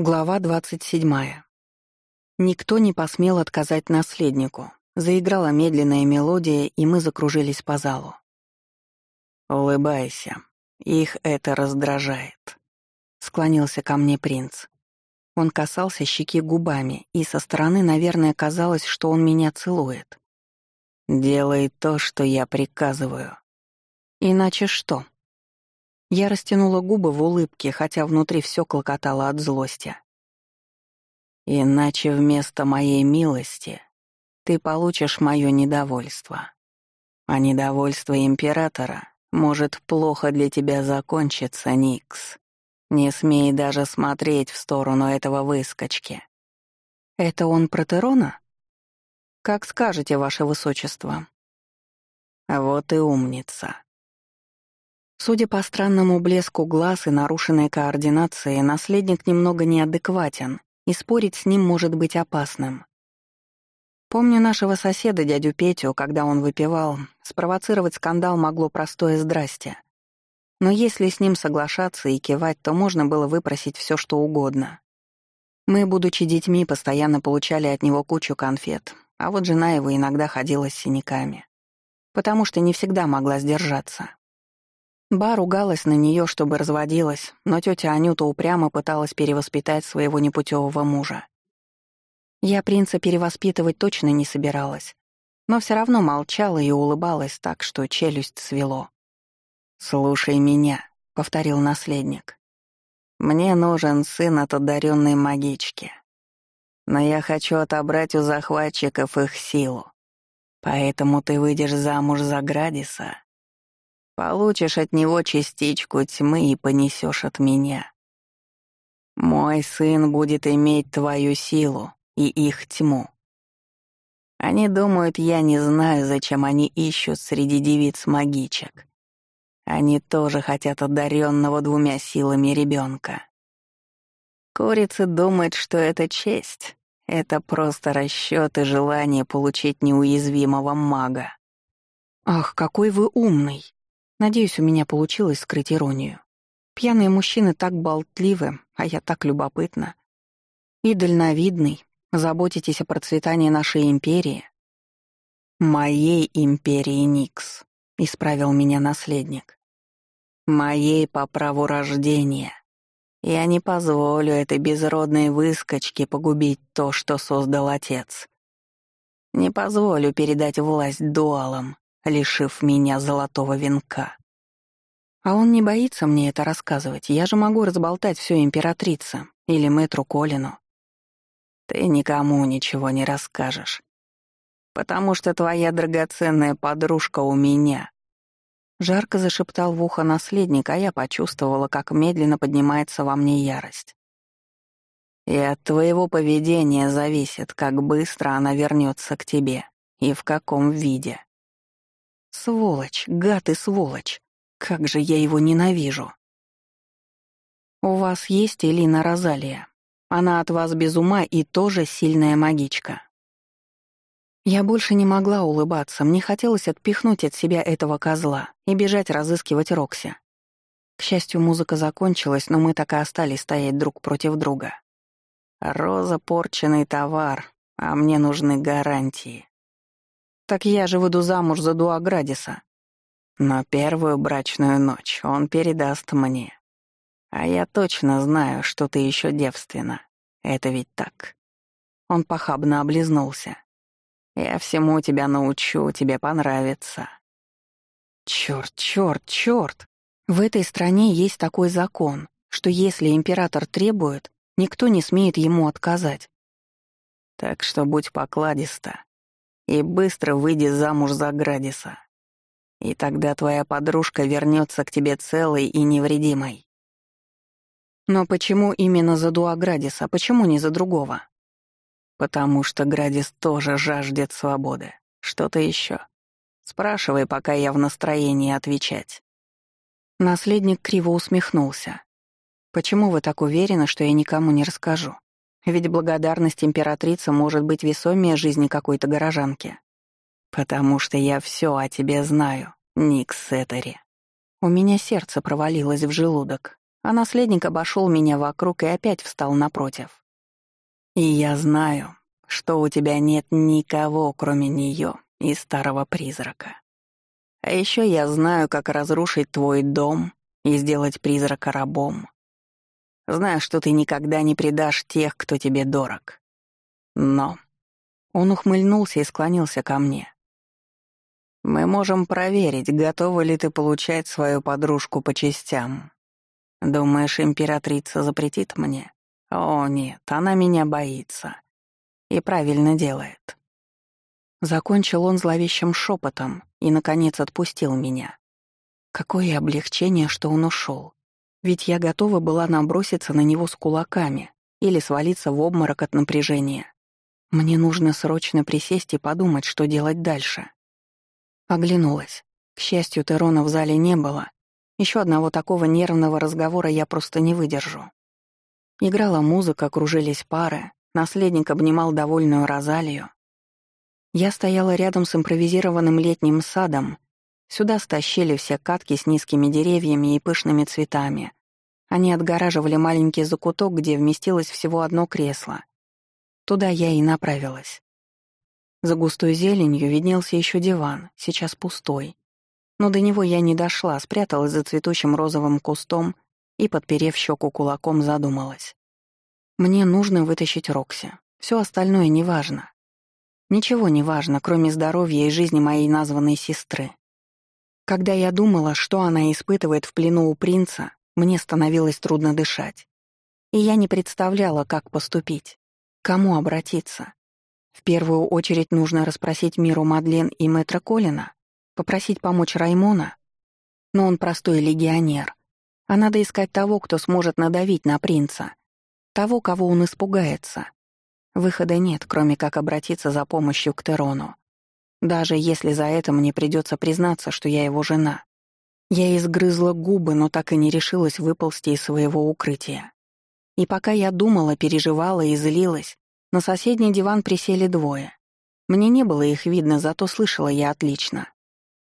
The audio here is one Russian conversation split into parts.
Глава 27. Никто не посмел отказать наследнику. Заиграла медленная мелодия, и мы закружились по залу. «Улыбайся. Их это раздражает», — склонился ко мне принц. Он касался щеки губами, и со стороны, наверное, казалось, что он меня целует. «Делай то, что я приказываю». «Иначе что?» Я растянула губы в улыбке, хотя внутри все клокотало от злости. «Иначе вместо моей милости ты получишь мое недовольство. А недовольство императора может плохо для тебя закончиться, Никс. Не смей даже смотреть в сторону этого выскочки». «Это он Протерона?» «Как скажете, ваше высочество». «Вот и умница», Судя по странному блеску глаз и нарушенной координации, наследник немного неадекватен, и спорить с ним может быть опасным. Помню нашего соседа, дядю Петю, когда он выпивал, спровоцировать скандал могло простое «здрасте». Но если с ним соглашаться и кивать, то можно было выпросить все, что угодно. Мы, будучи детьми, постоянно получали от него кучу конфет, а вот жена его иногда ходила с синяками. Потому что не всегда могла сдержаться. Ба ругалась на нее, чтобы разводилась, но тетя Анюта упрямо пыталась перевоспитать своего непутевого мужа. Я принца перевоспитывать точно не собиралась, но все равно молчала и улыбалась так, что челюсть свело. «Слушай меня», — повторил наследник. «Мне нужен сын от одаренной магички. Но я хочу отобрать у захватчиков их силу. Поэтому ты выйдешь замуж за Градиса, Получишь от него частичку тьмы и понесешь от меня. Мой сын будет иметь твою силу и их тьму. Они думают, я не знаю, зачем они ищут среди девиц-магичек. Они тоже хотят одаренного двумя силами ребенка. Курицы думают, что это честь. Это просто расчет и желание получить неуязвимого мага. «Ах, какой вы умный!» Надеюсь, у меня получилось скрыть иронию. Пьяные мужчины так болтливы, а я так любопытна. И дальновидный, заботитесь о процветании нашей империи. «Моей империи, Никс», — исправил меня наследник. «Моей по праву рождения. Я не позволю этой безродной выскочке погубить то, что создал отец. Не позволю передать власть дуалам, лишив меня золотого венка. А он не боится мне это рассказывать, я же могу разболтать все императрице или мэтру Колину. Ты никому ничего не расскажешь, потому что твоя драгоценная подружка у меня. Жарко зашептал в ухо наследник, а я почувствовала, как медленно поднимается во мне ярость. И от твоего поведения зависит, как быстро она вернется к тебе и в каком виде. Сволочь, гад и сволочь. Как же я его ненавижу. У вас есть Элина Розалия. Она от вас без ума и тоже сильная магичка. Я больше не могла улыбаться, мне хотелось отпихнуть от себя этого козла и бежать разыскивать Рокси. К счастью, музыка закончилась, но мы так и остались стоять друг против друга. Роза — порченный товар, а мне нужны гарантии. Так я же выйду замуж за Дуаградиса. Но первую брачную ночь он передаст мне. А я точно знаю, что ты еще девственна. Это ведь так. Он похабно облизнулся. Я всему тебя научу, тебе понравится. Черт, черт, черт! В этой стране есть такой закон, что если император требует, никто не смеет ему отказать. Так что будь покладиста и быстро выйди замуж за Градиса. И тогда твоя подружка вернется к тебе целой и невредимой. Но почему именно за Дуа Градиса, почему не за другого? Потому что Градис тоже жаждет свободы. Что-то еще? Спрашивай, пока я в настроении отвечать. Наследник криво усмехнулся. «Почему вы так уверены, что я никому не расскажу?» Ведь благодарность императрицы может быть весомее жизни какой-то горожанки. Потому что я все о тебе знаю, Ник Сеттери. У меня сердце провалилось в желудок. а наследник обошел меня вокруг и опять встал напротив. И я знаю, что у тебя нет никого, кроме нее и старого призрака. А еще я знаю, как разрушить твой дом и сделать призрака рабом. Знаю, что ты никогда не предашь тех, кто тебе дорог. Но...» Он ухмыльнулся и склонился ко мне. «Мы можем проверить, готова ли ты получать свою подружку по частям. Думаешь, императрица запретит мне? О, нет, она меня боится. И правильно делает». Закончил он зловещим шепотом и, наконец, отпустил меня. Какое облегчение, что он ушел. Ведь я готова была наброситься на него с кулаками или свалиться в обморок от напряжения. Мне нужно срочно присесть и подумать, что делать дальше. Оглянулась. К счастью, Терона в зале не было. Еще одного такого нервного разговора я просто не выдержу. Играла музыка, кружились пары, наследник обнимал довольную Розалию. Я стояла рядом с импровизированным летним садом. Сюда стащили все катки с низкими деревьями и пышными цветами. Они отгораживали маленький закуток, где вместилось всего одно кресло. Туда я и направилась. За густой зеленью виднелся еще диван, сейчас пустой. Но до него я не дошла, спряталась за цветущим розовым кустом и, подперев щеку кулаком, задумалась. Мне нужно вытащить Рокси. Все остальное неважно. Ничего не важно, кроме здоровья и жизни моей названной сестры. Когда я думала, что она испытывает в плену у принца, мне становилось трудно дышать. И я не представляла, как поступить кому обратиться? В первую очередь нужно расспросить Миру Мадлен и мэтра Колина, попросить помочь Раймона. Но он простой легионер. А надо искать того, кто сможет надавить на принца. Того, кого он испугается. Выхода нет, кроме как обратиться за помощью к Терону. Даже если за это мне придется признаться, что я его жена. Я изгрызла губы, но так и не решилась выползти из своего укрытия. И пока я думала, переживала и злилась, на соседний диван присели двое. Мне не было их видно, зато слышала я отлично.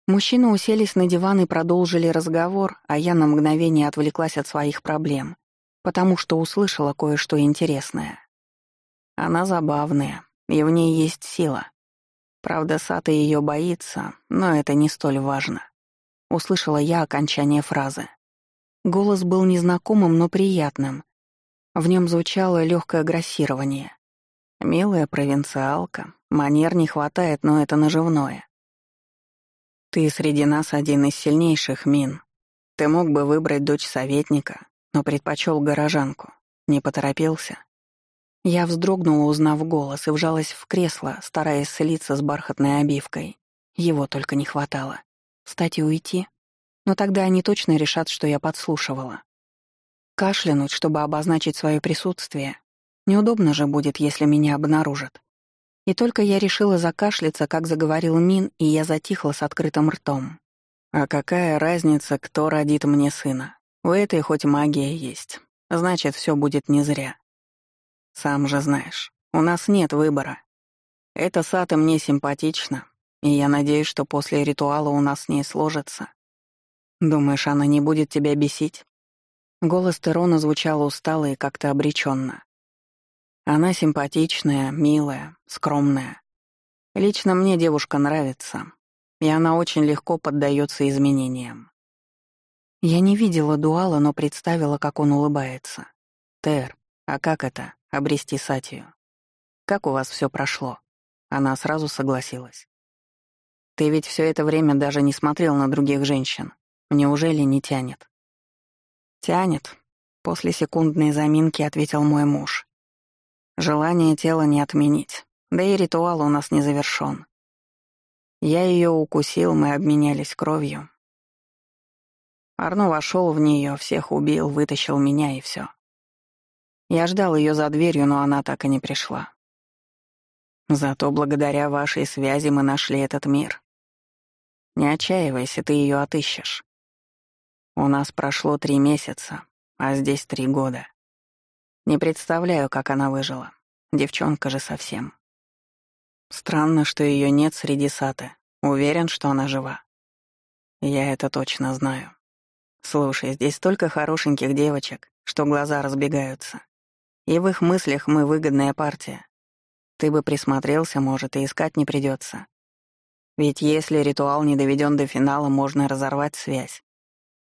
Мужчины уселись на диван и продолжили разговор, а я на мгновение отвлеклась от своих проблем, потому что услышала кое-что интересное. Она забавная, и в ней есть сила. Правда, Сата ее боится, но это не столь важно. Услышала я окончание фразы. Голос был незнакомым, но приятным, в нем звучало легкое грассирование. «Милая провинциалка, манер не хватает, но это наживное. Ты среди нас один из сильнейших, Мин. Ты мог бы выбрать дочь советника, но предпочел горожанку. Не поторопился?» Я вздрогнула, узнав голос, и вжалась в кресло, стараясь слиться с бархатной обивкой. Его только не хватало. Встать и уйти? Но тогда они точно решат, что я подслушивала. Кашлянуть, чтобы обозначить свое присутствие. Неудобно же будет, если меня обнаружат. И только я решила закашляться, как заговорил Мин, и я затихла с открытым ртом. «А какая разница, кто родит мне сына? У этой хоть магия есть. Значит, все будет не зря. Сам же знаешь, у нас нет выбора. Эта Сата мне симпатична, и я надеюсь, что после ритуала у нас с ней сложится. Думаешь, она не будет тебя бесить? Голос Терона звучал устало и как-то обреченно. Она симпатичная, милая, скромная. Лично мне девушка нравится, и она очень легко поддается изменениям. Я не видела дуала, но представила, как он улыбается. «Тер, а как это — обрести Сатию? Как у вас все прошло?» Она сразу согласилась. «Ты ведь все это время даже не смотрел на других женщин. Неужели не тянет?» «Тянет», — после секундной заминки ответил мой муж. «Желание тела не отменить, да и ритуал у нас не завершён. Я ее укусил, мы обменялись кровью. Арно вошел в нее, всех убил, вытащил меня и все. Я ждал ее за дверью, но она так и не пришла. Зато благодаря вашей связи мы нашли этот мир. Не отчаивайся, ты ее отыщешь. У нас прошло три месяца, а здесь три года. Не представляю, как она выжила. Девчонка же совсем. Странно, что ее нет среди саты. Уверен, что она жива. Я это точно знаю. Слушай, здесь столько хорошеньких девочек, что глаза разбегаются. И в их мыслях мы выгодная партия. Ты бы присмотрелся, может, и искать не придется. Ведь если ритуал не доведен до финала, можно разорвать связь.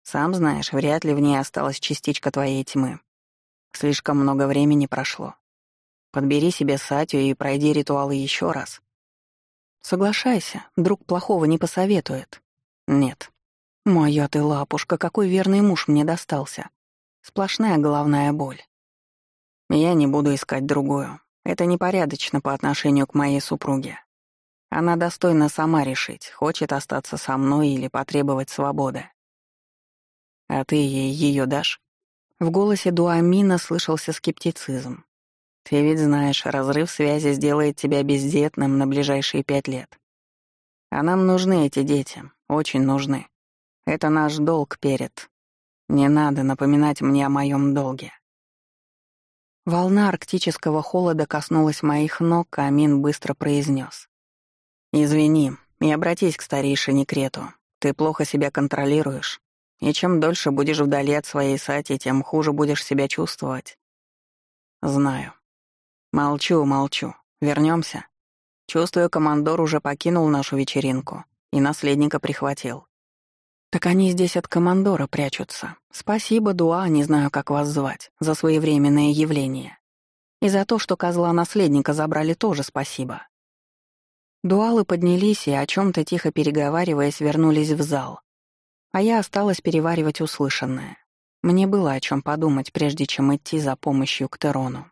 Сам знаешь, вряд ли в ней осталась частичка твоей тьмы. Слишком много времени прошло. Подбери себе Сатю и пройди ритуалы еще раз. Соглашайся, друг плохого не посоветует. Нет. Моя ты лапушка, какой верный муж мне достался. Сплошная головная боль. Я не буду искать другую. Это непорядочно по отношению к моей супруге. Она достойна сама решить, хочет остаться со мной или потребовать свободы. А ты ей ее дашь? В голосе Дуамина слышался скептицизм. Ты ведь знаешь, разрыв связи сделает тебя бездетным на ближайшие пять лет. А нам нужны эти дети, очень нужны. Это наш долг перед. Не надо напоминать мне о моем долге. Волна арктического холода коснулась моих ног, а Амин быстро произнес: «Извини, и обратись к старейшине Крету. Ты плохо себя контролируешь. И чем дольше будешь вдали от своей сати, тем хуже будешь себя чувствовать. Знаю. Молчу, молчу. Вернемся. Чувствую, командор уже покинул нашу вечеринку и наследника прихватил. Так они здесь от командора прячутся. Спасибо, Дуа, не знаю, как вас звать, за своевременное явление. И за то, что козла-наследника забрали, тоже спасибо. Дуалы поднялись и, о чем то тихо переговариваясь, вернулись в зал, а я осталась переваривать услышанное. Мне было о чем подумать, прежде чем идти за помощью к Терону.